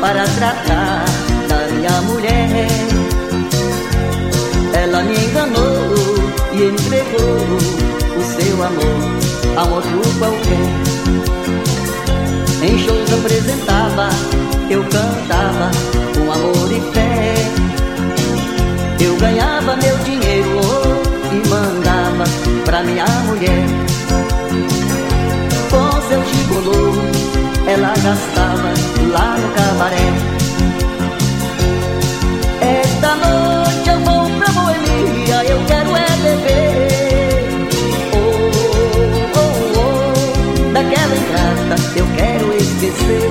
para tratar da minha mulher. Ela me enganou e entregou o seu amor a outro qualquer. Em shows apresentava, eu cantava com amor e fé. Eu ganhava meu dinheiro e mandava pra minha gastava lá no cabaré. Esta noite eu vou pra Boemia, eu quero é beber. Oh, oh, oh, daquela ingrata eu quero esquecer.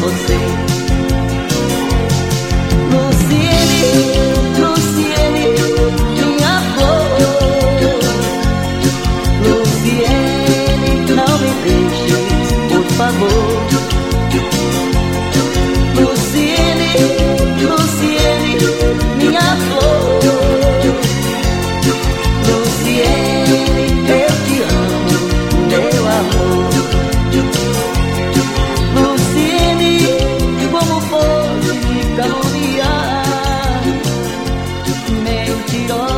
você. Luciene, Luciene, minha flor. Luciene, não me deixes, por favor. need all